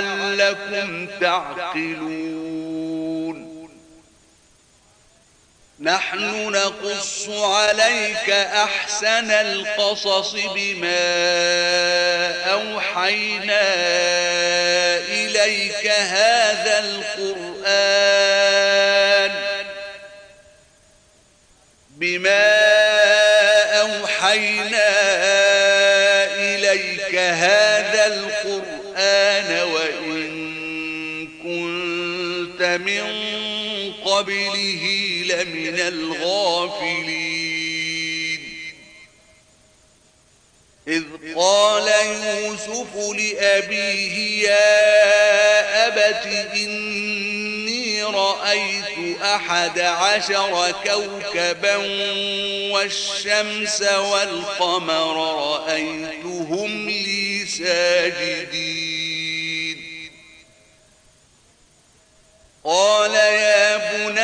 لعلكم تعقلون. نحن نقص عليك أحسن القصص بما أوحينا إليك هذا القرآن. بما أوحينا إليك هذا القرآن. قبله لمن الغافلين. إذ قال يوسف لأبيه يا أبت إني رأيت أحد عشر كوكبا والشمس والقمر رأيتهم لي ساجدين.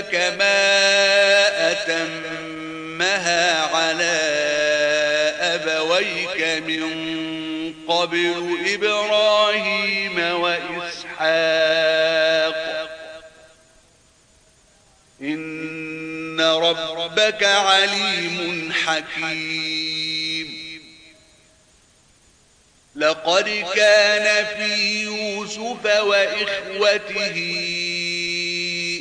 كما أتمها على أبويك من قبل إبراهيم وإسحاق. إن ربك عليم حكيم. لقد كان في يوسف وإخوته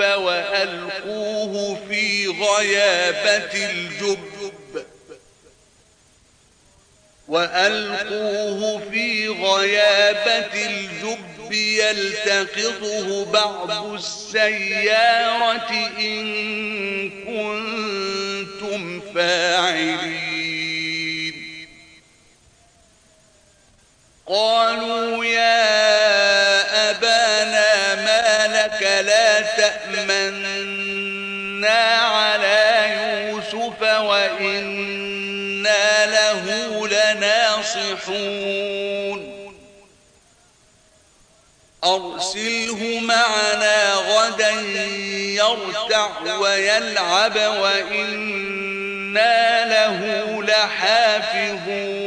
وألقوه في غيابة الجب. وألقوه في غيابة الجب يلتقطه بعض السيارة إن كنتم فاعلين. قالوا يا على يوسف وإنا له لناصحون أرسله معنا غدا يرتع ويلعب وإنا له لحافظون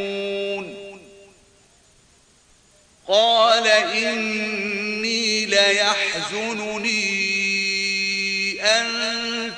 قال إني ليحزنني أن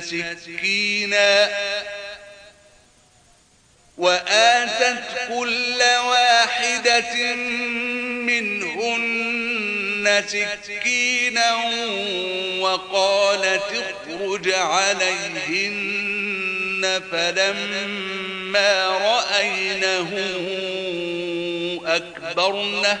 سكينا وآتت كل واحدة منهن سكينا وقالت اخرج عليهن فلما رأينه أكبرنه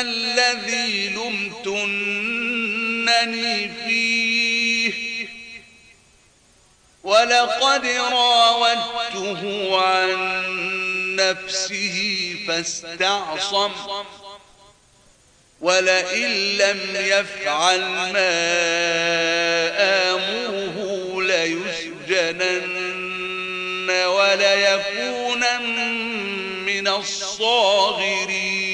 الذي لمتنني فيه. ولقد راودته عن نفسه فاستعصم. ولئن لم يفعل ما آمره ليسجنن وليكون من الصاغرين.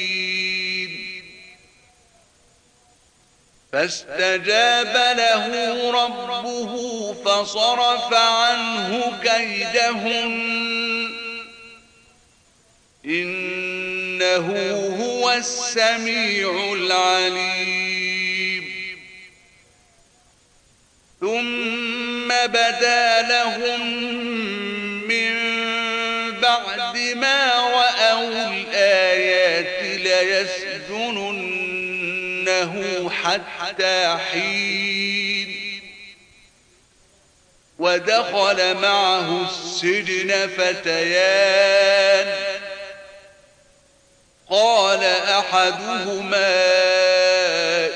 فاستجاب له ربه فصرف عنه كيدهن. إنه هو السميع العليم. ثم بدا لهم من بعد ما رأوا الآيات ليسجننه حتى حين. ودخل معه السجن فتيان. قال أحدهما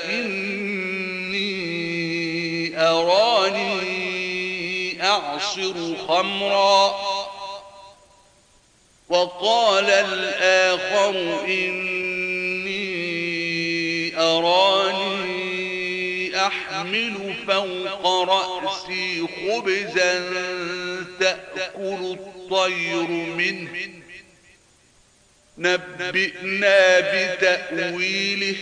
إني أراني أعصر خمرا. وقال الآخر إني أراني أحمل فوق رأسي خبزا تأكل الطير منه. نبئنا بتأويله.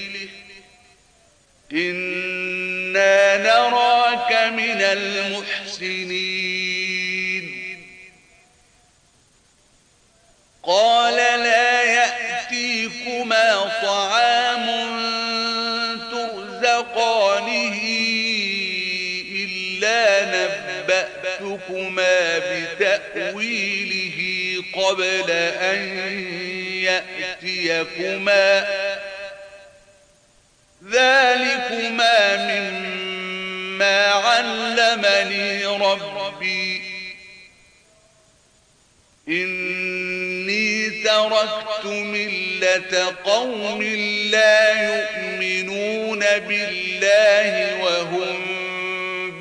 إنا نراك من المحسنين. قال لا يأتيكما طعام نبأتكما بتأويله قبل أن يأتيكما ذلكما مما علمني ربي إني تركت ملة قوم لا يؤمنون بالله وهم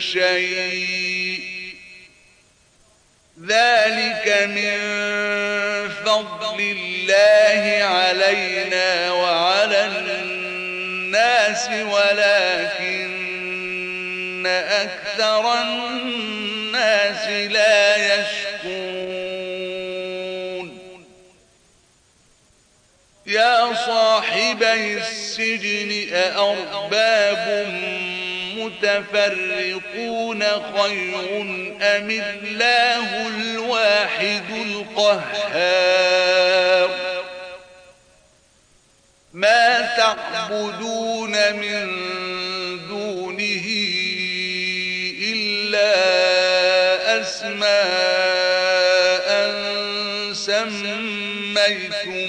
شيء. ذلك من فضل الله علينا وعلى الناس ولكن أكثر الناس لا يشكون يا صاحبي السجن أأرباب المتفرقون خير أم الله الواحد القهار ما تعبدون من دونه إلا أسماء سميتموها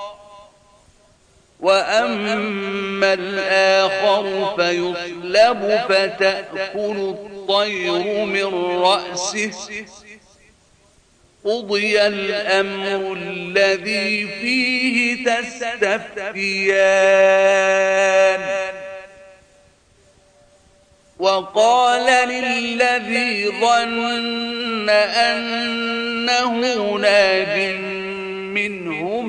وأما الآخر فيصلب فتأكل الطير من رأسه. قضي الأمر الذي فيه تستفتيان. وقال للذي ظن أنه ناج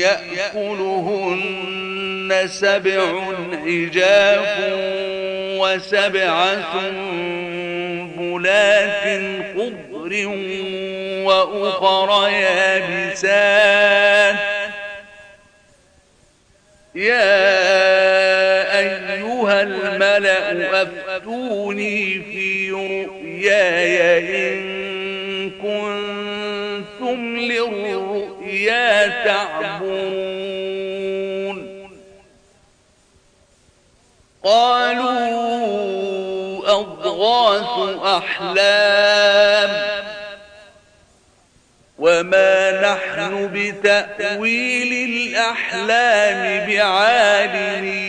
يأكلهن سبع عجاف وسبع سنبلات خضر وأخر يابسات. يا أيها الملأ أفتوني في رؤياي إن كنتم تعبون قالوا أضغاث أحلام. وما نحن بتأويل الأحلام بعالمين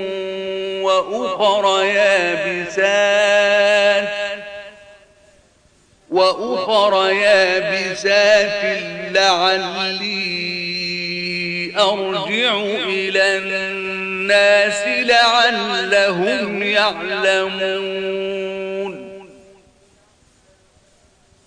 وأخر يابسات وأخر يابسات لعلي أرجع إلى الناس لعلهم يعلمون.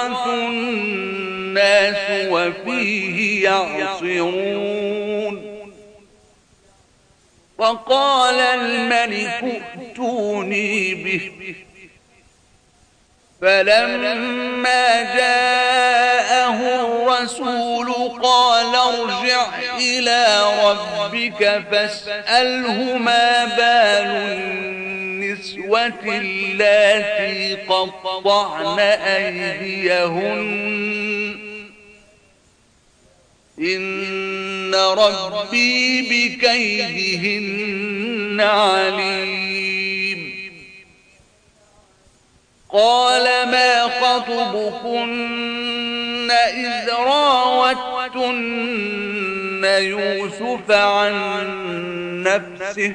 يغاث الناس وفيه يعصرون. وقال الملك ائتوني به. فلما جاءه الرسول قال ارجع إلى ربك فاسأله ما بال النسوة اللاتي قطعن أيديهن. إن ربي بكيدهن عليم. قال ما خطبكن إذ راوتن يوسف عن نفسه؟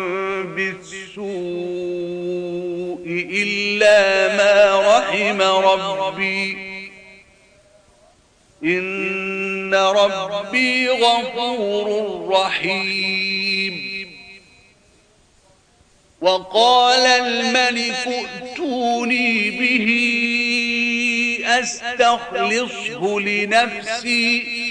بالسوء إلا ما رحم ربي. إن ربي غفور رحيم. وقال الملك ائتوني به أستخلصه لنفسي.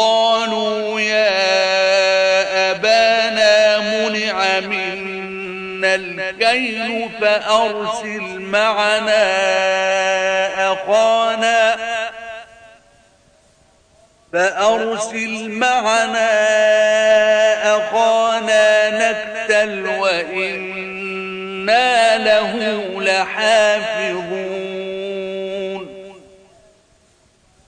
قالوا يا أبانا منع منا الكيل فأرسل معنا أخانا فأرسل معنا أخانا نكتل وإنا له لحافظون.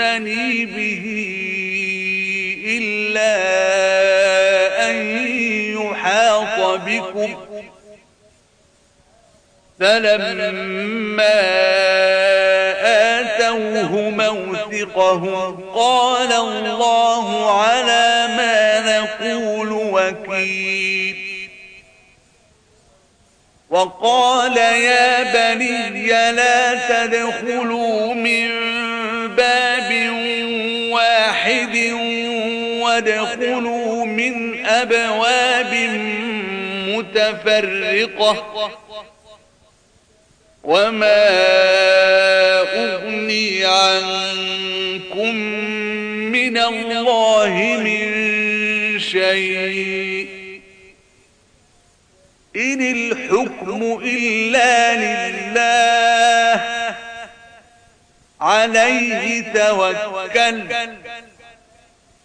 لتأتنني به إلا أن يحاط بكم. فلما آتوه موثقهم قال الله على ما نقول وكيل. وقال يا بني لا تدخلوا من وادخلوا من أبواب متفرقة وما أغني عنكم من الله من شيء إن الحكم إلا لله عليه توكل.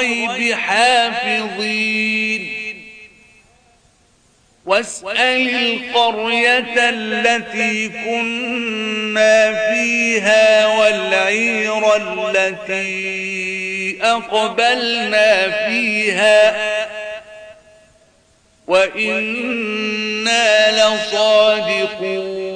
للغيب حافظين. واسأل القرية التي كنا فيها والعير التي أقبلنا فيها. وإنا لصادقون.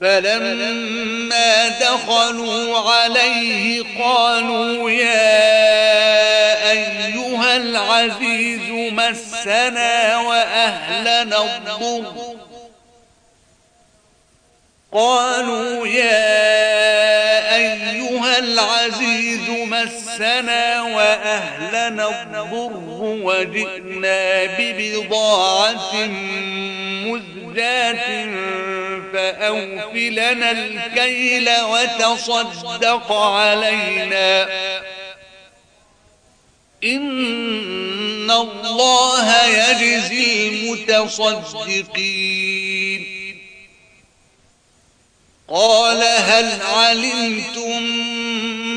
فلما دخلوا عليه قالوا يا أيها العزيز مسنا وأهلنا الضر. قالوا يا أيها العزيز مسنا وأهلنا الضر وجئنا ببضاعة مزجاة فأوفلنا الكيل وتصدق علينا. إن الله يجزي المتصدقين. قال هل علمتم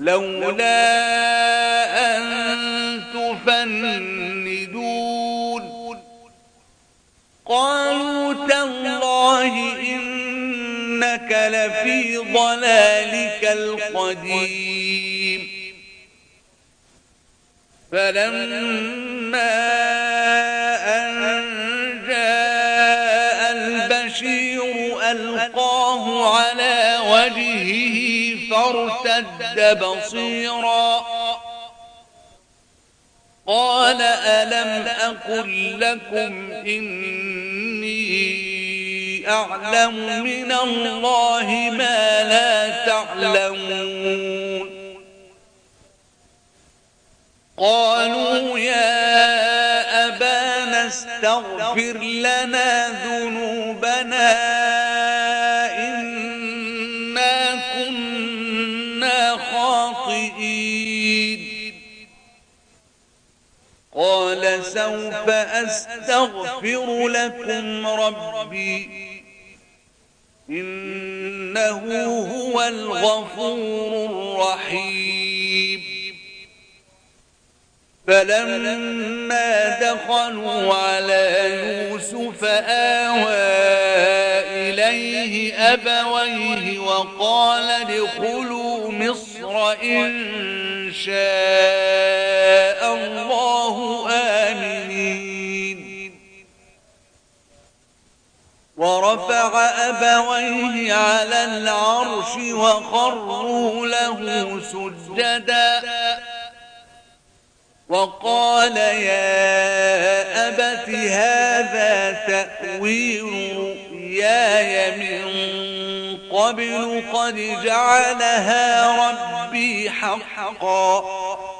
لولا أن تفندون. قالوا تالله إنك لفي ضلالك القديم. فلما ألقاه على وجهه فارتد بصيرا. قال ألم أقل لكم إني أعلم من الله ما لا تعلمون. قالوا يا أبانا استغفر لنا ذنوبنا قال سوف أستغفر لكم ربي. إنه هو الغفور الرحيم. فلما دخلوا على يوسف آوى إليه أبويه وقال ادخلوا مصر. إن شاء الله آمنين. ورفع أبويه على العرش وخروا له سجدا. وقال يا أبت هذا تأويل رؤياي من قبل قد جعلها ربي حقا.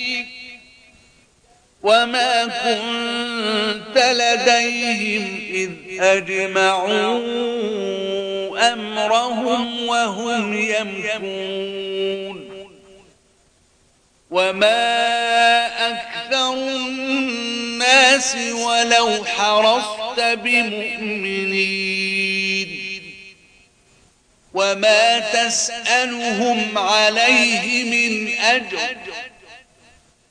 وما كنت لديهم إذ أجمعون أمرهم وهم يمكون وما أكثر الناس ولو حرصت بمؤمنين وما تسألهم عليه من أجر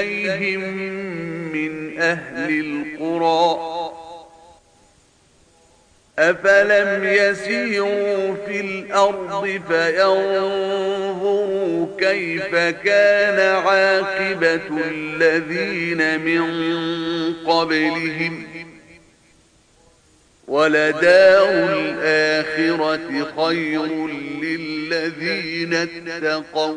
إليهم من أهل القرى. أفلم يسيروا في الأرض فينظروا كيف كان عاقبة الذين من قبلهم. ولدار الآخرة خير للذين اتقوا.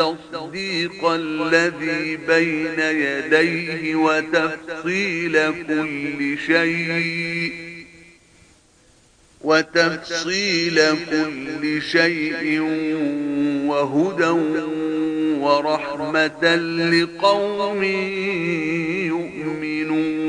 تصديق الذي بين يديه وتفصيل كل شيء. وتفصيل كل شيء وهدى ورحمة لقوم يؤمنون.